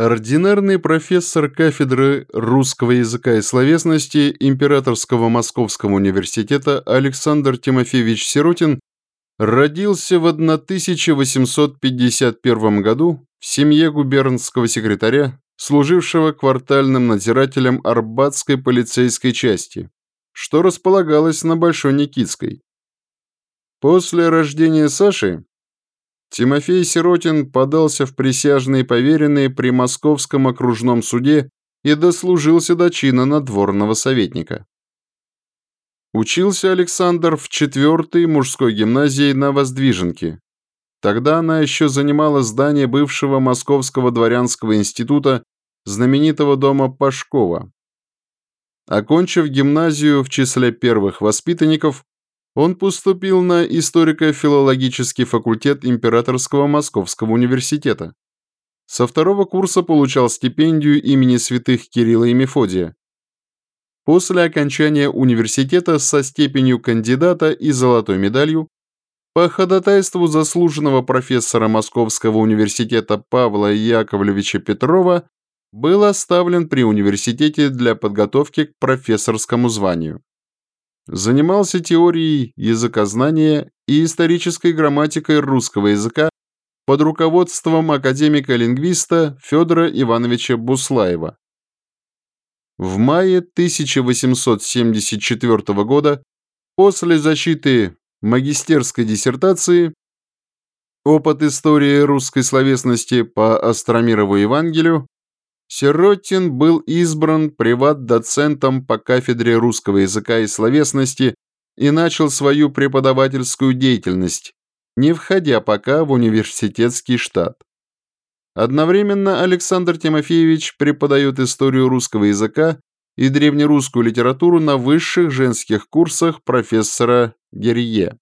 Ординарный профессор кафедры русского языка и словесности Императорского Московского университета Александр Тимофеевич Сиротин родился в 1851 году в семье губернского секретаря, служившего квартальным надзирателем Арбатской полицейской части, что располагалось на Большой Никитской. После рождения Саши Тимофей Сиротин подался в присяжные поверенные при Московском окружном суде и дослужился до чина надворного советника. Учился Александр в четвертой мужской гимназии на Воздвиженке. Тогда она еще занимала здание бывшего Московского дворянского института, знаменитого дома Пашкова. Окончив гимназию в числе первых воспитанников, он поступил на историко-филологический факультет Императорского Московского университета. Со второго курса получал стипендию имени святых Кирилла и Мефодия. После окончания университета со степенью кандидата и золотой медалью по ходатайству заслуженного профессора Московского университета Павла Яковлевича Петрова был оставлен при университете для подготовки к профессорскому званию. Занимался теорией языкознания и исторической грамматикой русского языка под руководством академика-лингвиста Федора Ивановича Буслаева. В мае 1874 года, после защиты магистерской диссертации «Опыт истории русской словесности по Астромирову Евангелию», Сиротин был избран приват-доцентом по кафедре русского языка и словесности и начал свою преподавательскую деятельность, не входя пока в университетский штат. Одновременно Александр Тимофеевич преподает историю русского языка и древнерусскую литературу на высших женских курсах профессора Герье.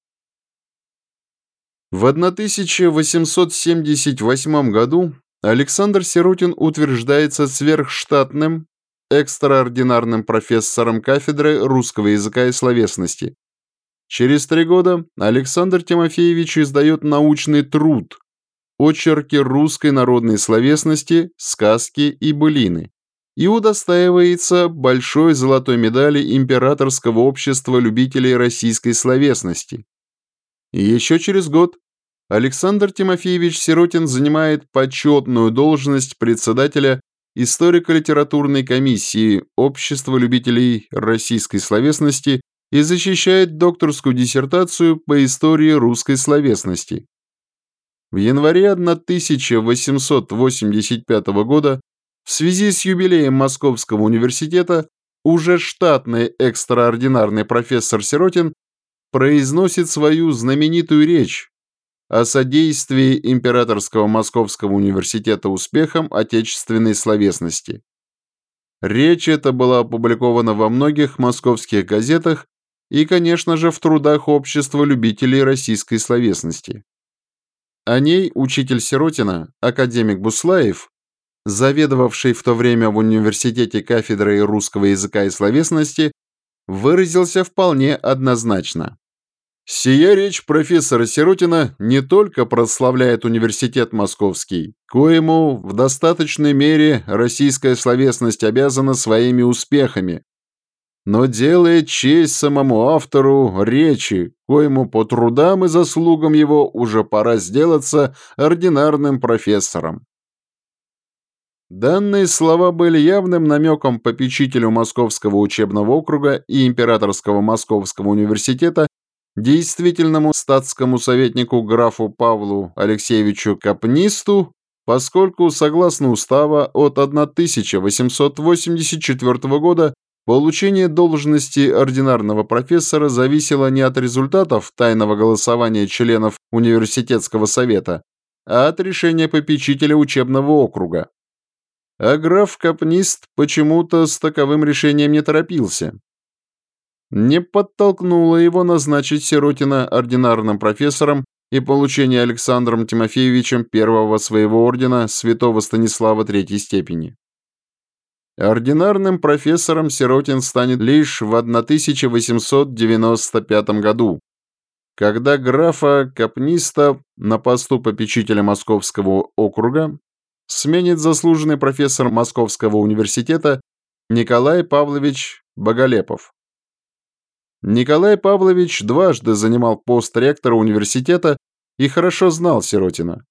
В 1878 году Александр Сиротин утверждается сверхштатным, экстраординарным профессором кафедры русского языка и словесности. Через три года Александр Тимофеевич издает научный труд «Очерки русской народной словесности, сказки и былины» и удостаивается большой золотой медали Императорского общества любителей российской словесности. Еще через год Александр Тимофеевич Сиротин занимает почетную должность председателя историко-литературной комиссии Общества любителей российской словесности и защищает докторскую диссертацию по истории русской словесности. В январе 1885 года в связи с юбилеем Московского университета уже штатный экстраординарный профессор Сиротин произносит свою знаменитую речь о содействии Императорского Московского университета успехам отечественной словесности. Речь эта была опубликована во многих московских газетах и, конечно же, в трудах Общества любителей российской словесности. О ней учитель Сиротина, академик Буслаев, заведовавший в то время в университете кафедрой русского языка и словесности, выразился вполне однозначно. Сия речь профессора Сиротина не только прославляет университет московский, коему в достаточной мере российская словесность обязана своими успехами, но делает честь самому автору речи, коему по трудам и заслугам его уже пора сделаться ординарным профессором. Данные слова были явным намеком попечителю Московского учебного округа и Императорского Московского университета действительному статскому советнику графу Павлу Алексеевичу Капнисту, поскольку, согласно устава от 1884 года, получение должности ординарного профессора зависело не от результатов тайного голосования членов университетского совета, а от решения попечителя учебного округа. А граф Капнист почему-то с таковым решением не торопился не подтолкнуло его назначить Сиротина ординарным профессором и получение Александром Тимофеевичем первого своего ордена святого Станислава третьей степени. Ординарным профессором Сиротин станет лишь в 1895 году, когда графа Капниста на посту попечителя Московского округа сменит заслуженный профессор Московского университета Николай Павлович Боголепов. Николай Павлович дважды занимал пост ректора университета и хорошо знал Сиротина.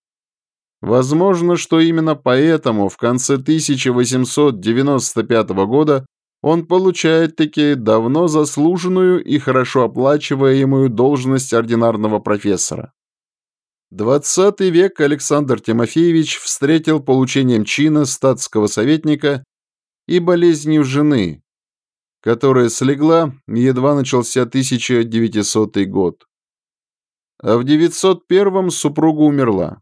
Возможно, что именно поэтому в конце 1895 года он получает таки давно заслуженную и хорошо оплачиваемую должность ординарного профессора. Двадцатый век Александр Тимофеевич встретил получением чина статского советника и болезнью жены, которая слегла, едва начался 1900 год. А в 901 супруга умерла.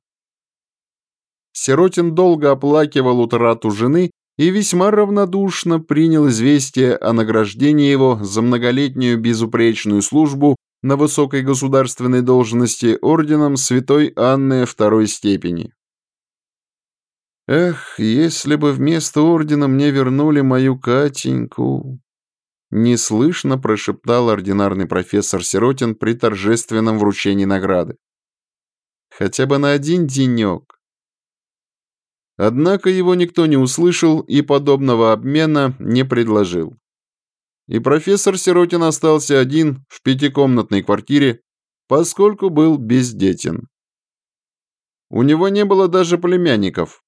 Сиротин долго оплакивал утрату жены и весьма равнодушно принял известие о награждении его за многолетнюю безупречную службу на высокой государственной должности орденом Святой Анны второй степени. «Эх, если бы вместо ордена мне вернули мою Катеньку!» Неслышно прошептал ординарный профессор Сиротин при торжественном вручении награды. «Хотя бы на один денек». Однако его никто не услышал и подобного обмена не предложил. И профессор Сиротин остался один в пятикомнатной квартире, поскольку был бездетен. У него не было даже племянников,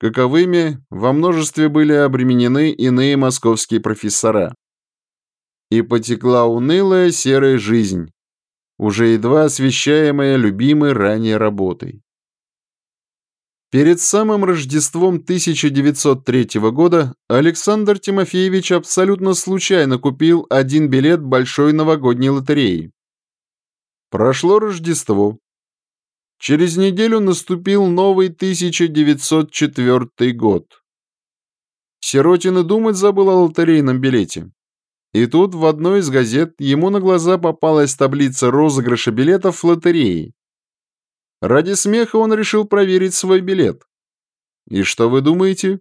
каковыми во множестве были обременены иные московские профессора. И потекла унылая серая жизнь, уже едва освещаемая любимой ранее работой. Перед самым Рождеством 1903 года Александр Тимофеевич абсолютно случайно купил один билет большой новогодней лотереи. Прошло Рождество. Через неделю наступил новый 1904 год. Сиротин и думать забыл о лотерейном билете. И тут в одной из газет ему на глаза попалась таблица розыгрыша билетов в лотерее. Ради смеха он решил проверить свой билет. И что вы думаете?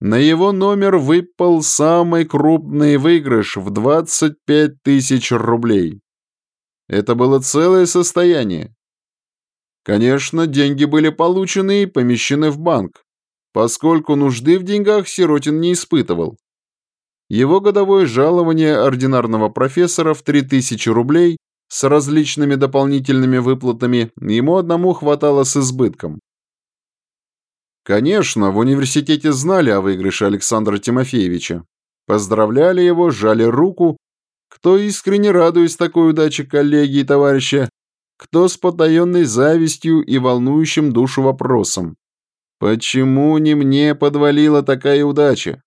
На его номер выпал самый крупный выигрыш в 25 тысяч рублей. Это было целое состояние. Конечно, деньги были получены и помещены в банк, поскольку нужды в деньгах Сиротин не испытывал. Его годовое жалование ординарного профессора в 3000 рублей с различными дополнительными выплатами ему одному хватало с избытком. Конечно, в университете знали о выигрыше Александра Тимофеевича. Поздравляли его, жали руку. Кто искренне радуясь такой удаче коллеги и товарища, кто с потаенной завистью и волнующим душу вопросом. Почему не мне подвалила такая удача?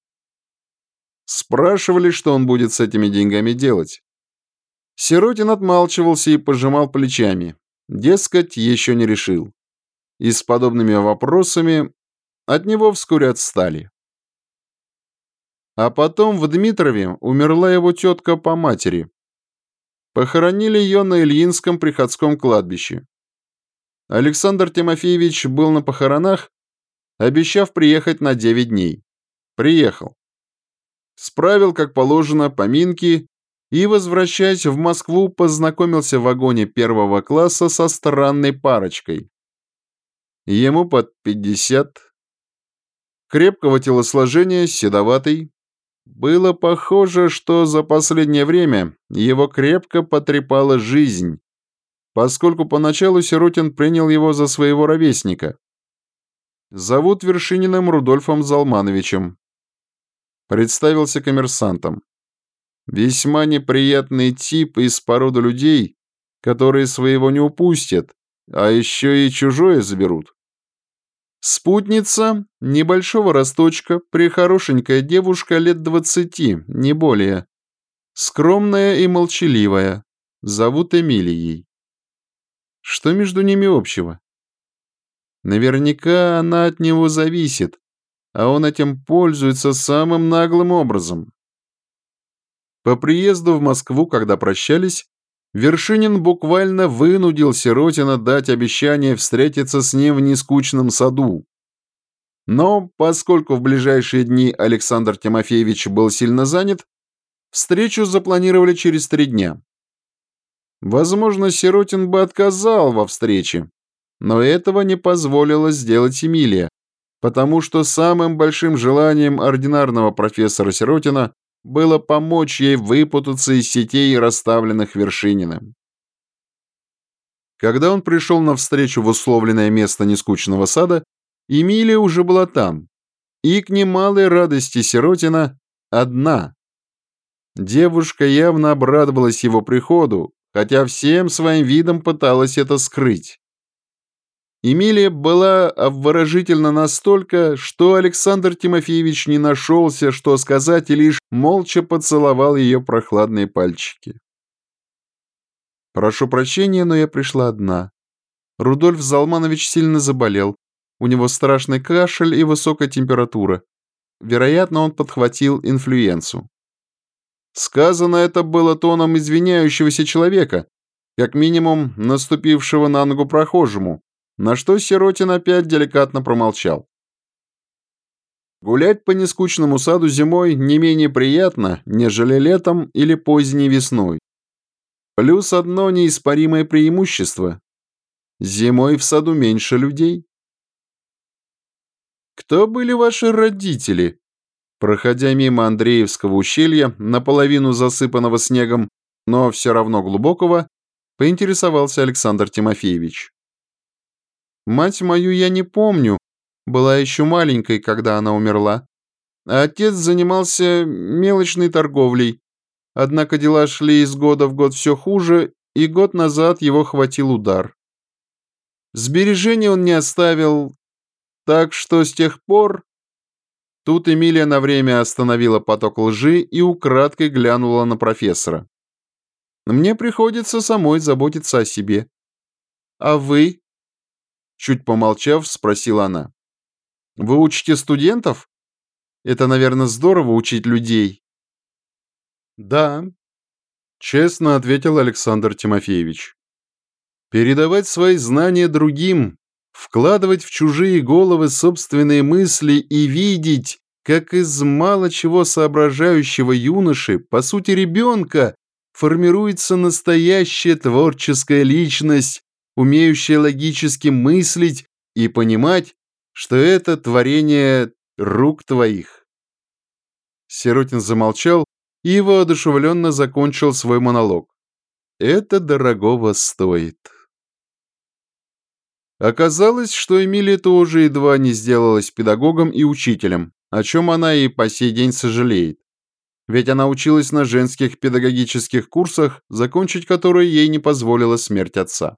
Спрашивали, что он будет с этими деньгами делать. Сиротин отмалчивался и пожимал плечами. Дескать, еще не решил. И с подобными вопросами от него вскоре отстали. А потом в Дмитрове умерла его тетка по матери, Похоронили ее на Ильинском приходском кладбище. Александр Тимофеевич был на похоронах, обещав приехать на 9 дней. Приехал. Справил, как положено, поминки и, возвращаясь в Москву, познакомился в вагоне первого класса со странной парочкой. Ему под 50, крепкого телосложения, седоватый, было похоже, что за последнее время его крепко потрепала жизнь, поскольку поначалу Сиротин принял его за своего ровесника. Зовут Вершининым Рудольфом Залмановичем. Представился коммерсантом. Весьма неприятный тип из породы людей, которые своего не упустят, а еще и чужое заберут. Спутница небольшого росточка, прихорошенькая девушка лет двадцати, не более. Скромная и молчаливая. Зовут Эмилией. Что между ними общего? Наверняка она от него зависит, а он этим пользуется самым наглым образом. По приезду в Москву, когда прощались, Вершинин буквально вынудил Сиротина дать обещание встретиться с ним в нескучном саду. Но, поскольку в ближайшие дни Александр Тимофеевич был сильно занят, встречу запланировали через три дня. Возможно, Сиротин бы отказал во встрече, но этого не позволила сделать Эмилия, потому что самым большим желанием ординарного профессора Сиротина было помочь ей выпутаться из сетей, расставленных Вершининым. Когда он пришел навстречу в условленное место нескучного сада, Эмилия уже была там, и к немалой радости Сиротина одна. Девушка явно обрадовалась его приходу, хотя всем своим видом пыталась это скрыть. Эмилия была обворожительна настолько, что Александр Тимофеевич не нашелся, что сказать, и лишь молча поцеловал ее прохладные пальчики. «Прошу прощения, но я пришла одна. Рудольф Залманович сильно заболел. У него страшный кашель и высокая температура. Вероятно, он подхватил инфлюенцию». Сказано это было тоном извиняющегося человека, как минимум наступившего на ногу прохожему, на что Сиротин опять деликатно промолчал. Гулять по нескучному саду зимой не менее приятно, нежели летом или поздней весной. Плюс одно неиспоримое преимущество. Зимой в саду меньше людей. «Кто были ваши родители?» Проходя мимо Андреевского ущелья, наполовину засыпанного снегом, но все равно глубокого, поинтересовался Александр Тимофеевич. Мать мою я не помню, была еще маленькой, когда она умерла. А отец занимался мелочной торговлей. Однако дела шли из года в год все хуже, и год назад его хватил удар. Сбережений он не оставил, так что с тех пор... Тут Эмилия на время остановила поток лжи и украдкой глянула на профессора. «Мне приходится самой заботиться о себе. А вы?» Чуть помолчав, спросила она. «Вы учите студентов? Это, наверное, здорово учить людей». «Да», — честно ответил Александр Тимофеевич. «Передавать свои знания другим, вкладывать в чужие головы собственные мысли и видеть, как из мало чего соображающего юноши, по сути ребенка, формируется настоящая творческая личность, умеющая логически мыслить и понимать, что это творение рук твоих. Сиротин замолчал и воодушевленно закончил свой монолог. Это дорогого стоит. Оказалось, что Эмилия тоже едва не сделалась педагогом и учителем, о чем она и по сей день сожалеет. Ведь она училась на женских педагогических курсах, закончить которые ей не позволила смерть отца.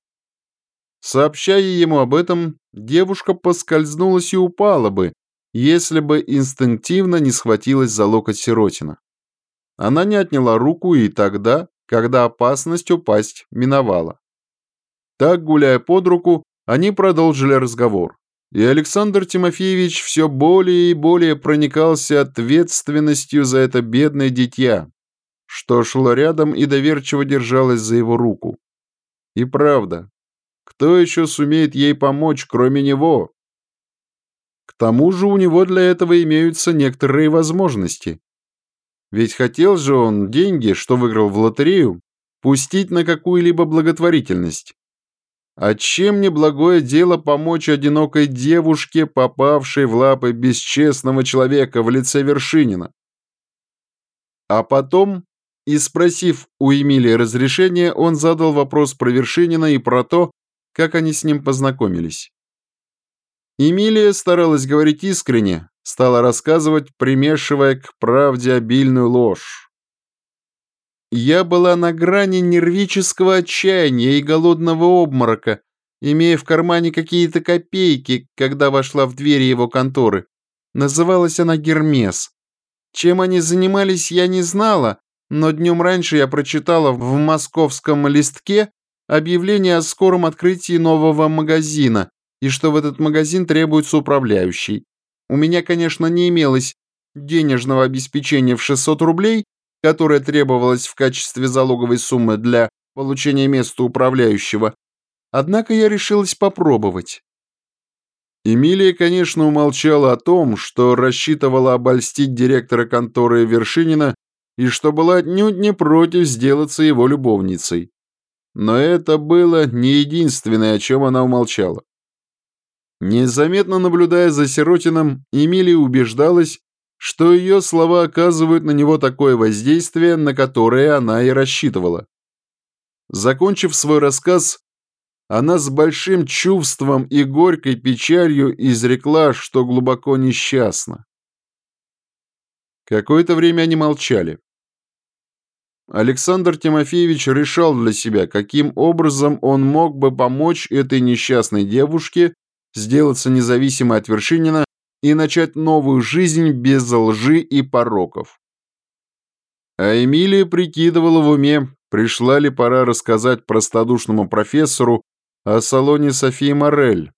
Сообщая ему об этом, девушка поскользнулась и упала бы, если бы инстинктивно не схватилась за локоть Сиротина. Она не отняла руку и тогда, когда опасность упасть миновала. Так, гуляя под руку, они продолжили разговор. И Александр Тимофеевич все более и более проникался ответственностью за это бедное дитя, что шло рядом и доверчиво держалось за его руку. И правда, кто еще сумеет ей помочь, кроме него? К тому же у него для этого имеются некоторые возможности. Ведь хотел же он деньги, что выиграл в лотерею, пустить на какую-либо благотворительность. А чем не благое дело помочь одинокой девушке, попавшей в лапы бесчестного человека в лице Вершинина? А потом, и спросив у Эмилии разрешения, он задал вопрос про Вершинина и про то, как они с ним познакомились. Эмилия старалась говорить искренне, стала рассказывать, примешивая к правде обильную ложь. Я была на грани нервического отчаяния и голодного обморока, имея в кармане какие-то копейки, когда вошла в двери его конторы. Называлась она Гермес. Чем они занимались, я не знала, но днем раньше я прочитала в московском листке объявление о скором открытии нового магазина и что в этот магазин требуется управляющий. У меня, конечно, не имелось денежного обеспечения в 600 рублей, которое требовалось в качестве залоговой суммы для получения места управляющего, однако я решилась попробовать. Эмилия, конечно, умолчала о том, что рассчитывала обольстить директора конторы Вершинина и что была отнюдь не против сделаться его любовницей. Но это было не единственное, о чем она умолчала. Незаметно наблюдая за Сиротиным, Эмилия убеждалась, что ее слова оказывают на него такое воздействие, на которое она и рассчитывала. Закончив свой рассказ, она с большим чувством и горькой печалью изрекла, что глубоко несчастна. Какое-то время они молчали. Александр Тимофеевич решал для себя, каким образом он мог бы помочь этой несчастной девушке сделаться независимой от Вершинина и начать новую жизнь без лжи и пороков. А Эмилия прикидывала в уме, пришла ли пора рассказать простодушному профессору о салоне Софии Морель,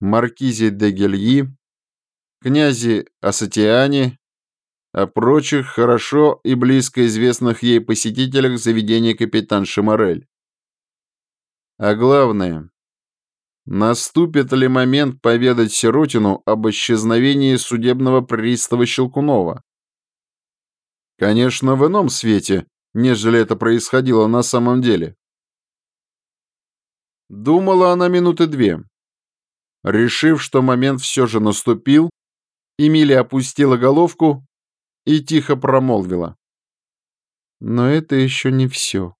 маркизе де Гельи, князе Асатиане, о прочих хорошо и близко известных ей посетителях заведения капитанши Морель. А главное, наступит ли момент поведать Сиротину об исчезновении судебного пристава Щелкунова? Конечно, в ином свете, нежели это происходило на самом деле. Думала она минуты две. Решив, что момент все же наступил, Эмилия опустила головку и тихо промолвила. Но это еще не все.